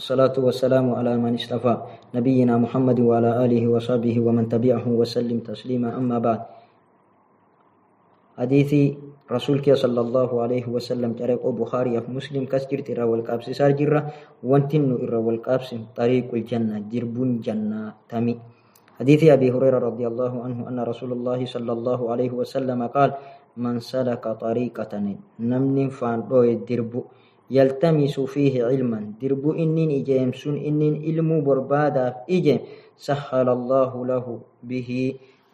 الصلاة والسلام على من اصطفى نبينا محمد وعلى آله وصحبه ومن تبعه وسلم تسليما. أما بعد حديثي رسولك صلى الله عليه وسلم طريق بخاري مسلم كسجرت إرى والقابس سار جرة وانتن إرى والقابس طريق الجنة جربون جنة تمي حديث أبي هريرة رضي الله عنه أن رسول الله صلى الله عليه وسلم قال من سلك طريقة نمن فان دربو. يلتمس فيه علما. دربو إنين إجيمسون إنين علم بربادا إجيم. سهل الله له به.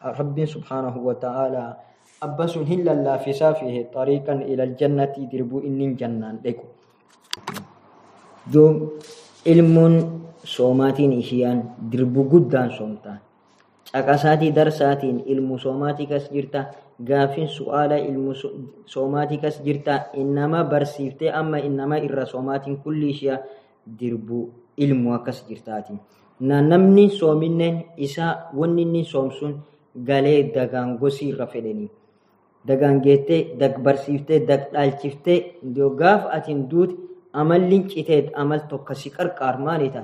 رب سبحانه وتعالى أبس هلا لا في سافه طريقا إلى الجنة. دربو إنين جنان. ديكو دوم علم صوماتين إشيان. دربو قدان صومتان caqasaatii darsaatiin ilmu soomaatii kas jirta gaafin su'aala ilmu soomaatii kas jirta innama barsiiftee amma innama irra soomaatiin kulli ishee dirbu ilmu akkas jirtaati. Na namni soominneen isaa wanni inni soomsun galee dagaangosii irra fedhanii. Dagaangeettee dag barsiiftee dhaalchiftee gaaf atiin duuti amalliin citeet amal tokko si qarqaar maalita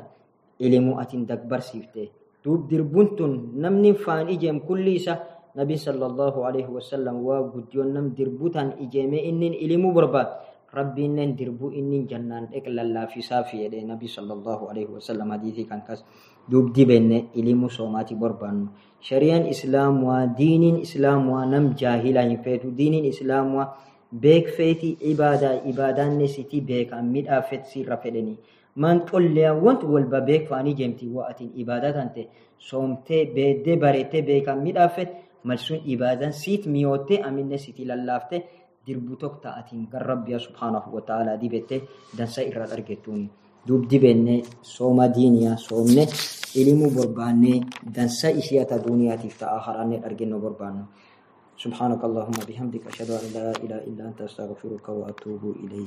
ilmu atiin barsiiftee. دوب دربونتون نمني فان إجيم كل إسا نبي صلى الله عليه وسلم وقديون نم دربوتان إجيمي إنن إلمو برباد ربي إنن دربو إنن جنان إكلا الله في سافي يدي نبي صلى الله عليه وسلم حديثي كان كاس دوب دي بين إلمو صوماتي بربان شريان إسلام ودين إسلام ونم جاهلا يفيتو دين إسلام بيك فيتي عبادة عبادة نسيتي بيك أميد آفت من قل لي وانت ولبا بيك فاني جيمتي وقتين عبادتان تي سومتي بيد باريتي بيكا ميدافت. ملسون عبادة سيت ميوتي إلى نسيتي للافتي دربوتوك تاعتين قرب يا سبحانه وتعالى. دي بيتي دنسا إراد أرجتوني دوب دي بيني. سوما دينيا. إلى إليمو برباني. دنسا إشياتا دونيا تفتا آخراني أرجنو برباني سبحانك اللهم بحمدك أشهد أن لا إله إلا أنت. أستغفرك وأتوب إليك.